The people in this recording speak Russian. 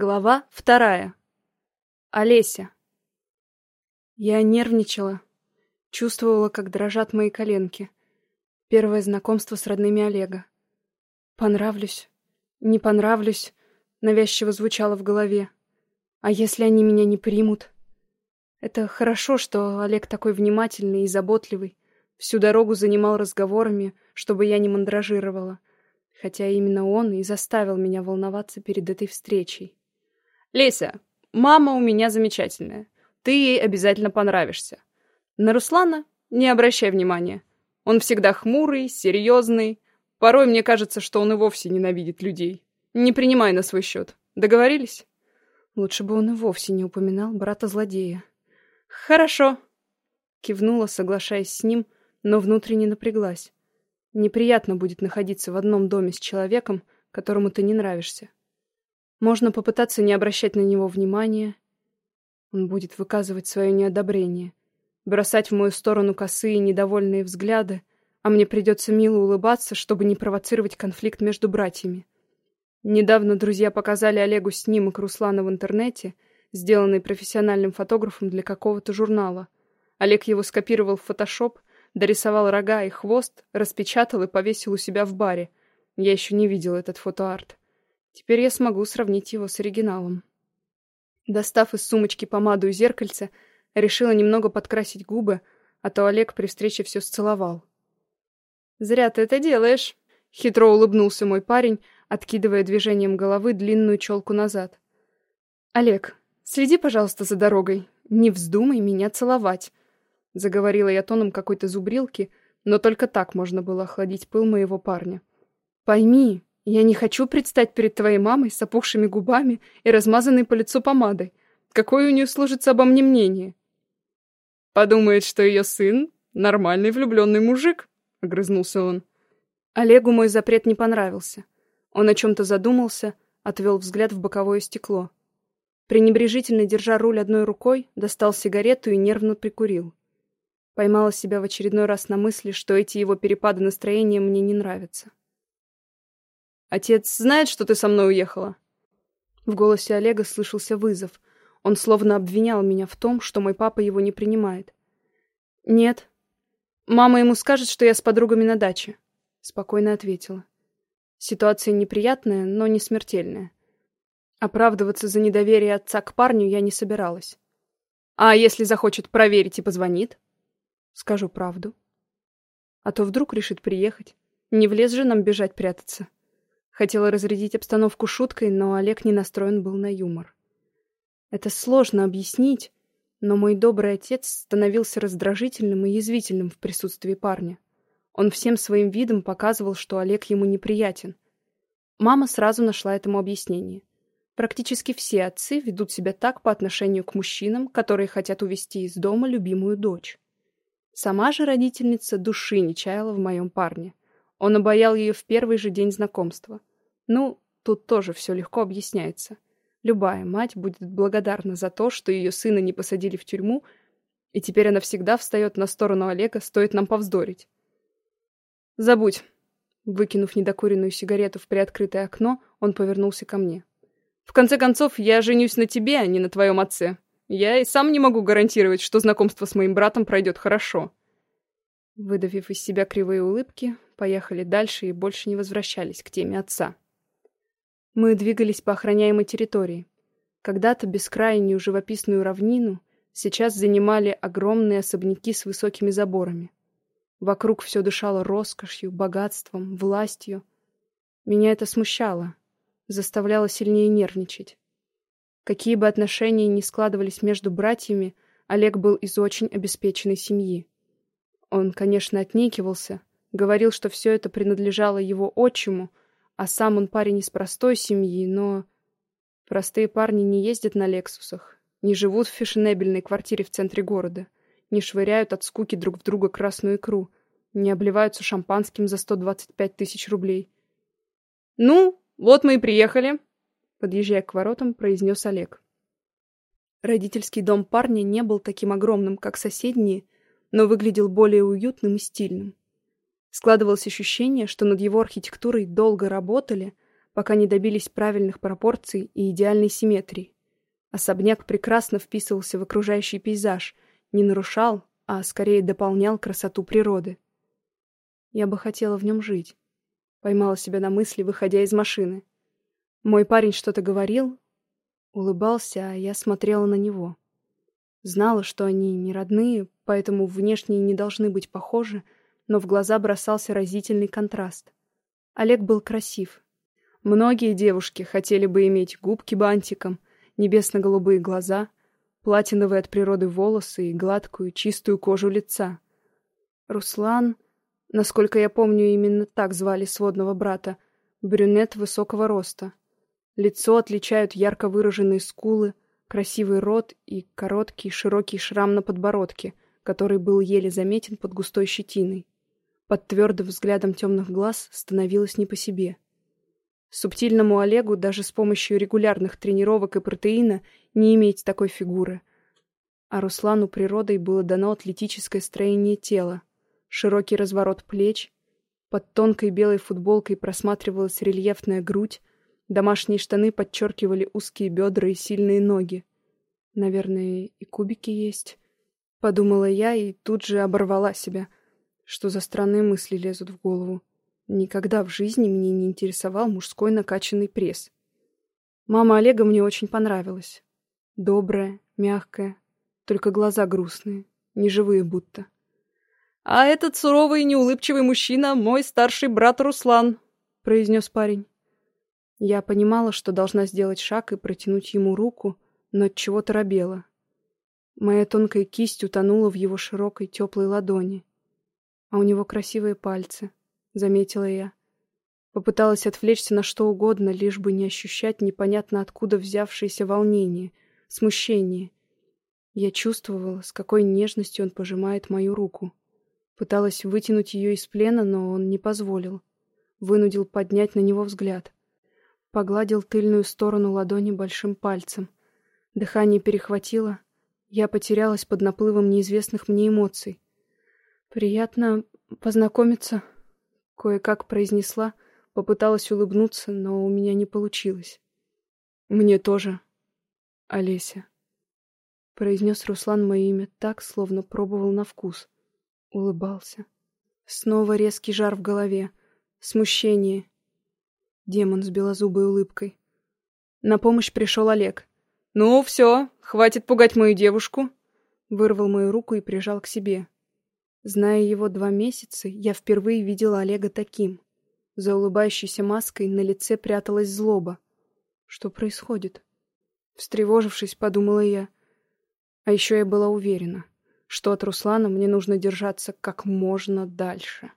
Глава вторая. Олеся. Я нервничала, чувствовала, как дрожат мои коленки. Первое знакомство с родными Олега. Понравлюсь, не понравлюсь, навязчиво звучало в голове. А если они меня не примут? Это хорошо, что Олег такой внимательный и заботливый. Всю дорогу занимал разговорами, чтобы я не мандражировала. Хотя именно он и заставил меня волноваться перед этой встречей. «Леся, мама у меня замечательная. Ты ей обязательно понравишься. На Руслана не обращай внимания. Он всегда хмурый, серьезный. Порой мне кажется, что он и вовсе ненавидит людей. Не принимай на свой счет. Договорились?» Лучше бы он и вовсе не упоминал брата-злодея. «Хорошо», — кивнула, соглашаясь с ним, но внутренне напряглась. Неприятно будет находиться в одном доме с человеком, которому ты не нравишься. Можно попытаться не обращать на него внимания. Он будет выказывать свое неодобрение, бросать в мою сторону косые недовольные взгляды, а мне придется мило улыбаться, чтобы не провоцировать конфликт между братьями. Недавно друзья показали Олегу снимок Руслана в интернете, сделанный профессиональным фотографом для какого-то журнала. Олег его скопировал в фотошоп, дорисовал рога и хвост, распечатал и повесил у себя в баре. Я еще не видел этот фотоарт. Теперь я смогу сравнить его с оригиналом. Достав из сумочки помаду и зеркальце, решила немного подкрасить губы, а то Олег при встрече все сцеловал. «Зря ты это делаешь», — хитро улыбнулся мой парень, откидывая движением головы длинную челку назад. «Олег, следи, пожалуйста, за дорогой. Не вздумай меня целовать», — заговорила я тоном какой-то зубрилки, но только так можно было охладить пыл моего парня. «Пойми, я не хочу предстать перед твоей мамой с опухшими губами и размазанной по лицу помадой. Какое у нее сложится обо мне мнение? Подумает, что ее сын — нормальный влюбленный мужик, — огрызнулся он. Олегу мой запрет не понравился. Он о чем-то задумался, отвел взгляд в боковое стекло. Пренебрежительно держа руль одной рукой, достал сигарету и нервно прикурил. Поймала себя в очередной раз на мысли, что эти его перепады настроения мне не нравятся. «Отец знает, что ты со мной уехала?» В голосе Олега слышался вызов. Он словно обвинял меня в том, что мой папа его не принимает. «Нет. Мама ему скажет, что я с подругами на даче», — спокойно ответила. Ситуация неприятная, но не смертельная. Оправдываться за недоверие отца к парню я не собиралась. «А если захочет проверить и позвонит?» «Скажу правду. А то вдруг решит приехать. Не в лес же нам бежать прятаться». Хотела разрядить обстановку шуткой, но Олег не настроен был на юмор. Это сложно объяснить, но мой добрый отец становился раздражительным и язвительным в присутствии парня. Он всем своим видом показывал, что Олег ему неприятен. Мама сразу нашла этому объяснение. Практически все отцы ведут себя так по отношению к мужчинам, которые хотят увести из дома любимую дочь. Сама же родительница души не чаяла в моем парне. Он обаял ее в первый же день знакомства. Ну, тут тоже все легко объясняется. Любая мать будет благодарна за то, что ее сына не посадили в тюрьму, и теперь она всегда встает на сторону Олега, стоит нам повздорить. Забудь. Выкинув недокуренную сигарету в приоткрытое окно, он повернулся ко мне. В конце концов, я женюсь на тебе, а не на твоем отце. Я и сам не могу гарантировать, что знакомство с моим братом пройдет хорошо. Выдавив из себя кривые улыбки, поехали дальше и больше не возвращались к теме отца. Мы двигались по охраняемой территории. Когда-то бескрайнюю живописную равнину сейчас занимали огромные особняки с высокими заборами. Вокруг все дышало роскошью, богатством, властью. Меня это смущало, заставляло сильнее нервничать. Какие бы отношения ни складывались между братьями, Олег был из очень обеспеченной семьи. Он, конечно, отнекивался, говорил, что все это принадлежало его отчиму, а сам он парень из простой семьи, но... Простые парни не ездят на «Лексусах», не живут в фешенебельной квартире в центре города, не швыряют от скуки друг в друга красную икру, не обливаются шампанским за 125 тысяч рублей. «Ну, вот мы и приехали», — подъезжая к воротам, произнес Олег. Родительский дом парня не был таким огромным, как соседние, но выглядел более уютным и стильным. Складывалось ощущение, что над его архитектурой долго работали, пока не добились правильных пропорций и идеальной симметрии. Особняк прекрасно вписывался в окружающий пейзаж, не нарушал, а скорее дополнял красоту природы. Я бы хотела в нем жить. Поймала себя на мысли, выходя из машины. Мой парень что-то говорил, улыбался, а я смотрела на него. Знала, что они не родные, поэтому внешне не должны быть похожи, но в глаза бросался разительный контраст. Олег был красив. Многие девушки хотели бы иметь губки бантиком, небесно-голубые глаза, платиновые от природы волосы и гладкую, чистую кожу лица. Руслан, насколько я помню, именно так звали сводного брата, брюнет высокого роста. Лицо отличают ярко выраженные скулы, красивый рот и короткий широкий шрам на подбородке, который был еле заметен под густой щетиной. Под твердым взглядом темных глаз становилось не по себе. Субтильному Олегу даже с помощью регулярных тренировок и протеина не иметь такой фигуры. А Руслану природой было дано атлетическое строение тела, широкий разворот плеч, под тонкой белой футболкой просматривалась рельефная грудь, домашние штаны подчеркивали узкие бедра и сильные ноги. Наверное, и кубики есть. Подумала я и тут же оборвала себя. Что за странные мысли лезут в голову. Никогда в жизни меня не интересовал мужской накачанный пресс. Мама Олега мне очень понравилась. Добрая, мягкая, только глаза грустные, неживые будто. «А этот суровый и неулыбчивый мужчина — мой старший брат Руслан», — произнес парень. Я понимала, что должна сделать шаг и протянуть ему руку, но от чего то робела. Моя тонкая кисть утонула в его широкой теплой ладони. А у него красивые пальцы — заметила я. Попыталась отвлечься на что угодно, лишь бы не ощущать непонятно откуда взявшееся волнение, смущение. Я чувствовала, с какой нежностью он пожимает мою руку. Пыталась вытянуть ее из плена, но он не позволил. Вынудил поднять на него взгляд. Погладил тыльную сторону ладони большим пальцем. Дыхание перехватило. Я потерялась под наплывом неизвестных мне эмоций. «Приятно познакомиться», Кое-как произнесла, попыталась улыбнуться, но у меня не получилось. «Мне тоже, Олеся», — произнес Руслан мое имя так, словно пробовал на вкус. Улыбался. Снова резкий жар в голове, смущение. Демон с белозубой улыбкой. На помощь пришел Олег. «Ну, все, хватит пугать мою девушку!» Вырвал мою руку и прижал к себе. Зная его два месяца, я впервые видела Олега таким. За улыбающейся маской на лице пряталась злоба. Что происходит? Встревожившись, подумала я. А еще я была уверена, что от Руслана мне нужно держаться как можно дальше.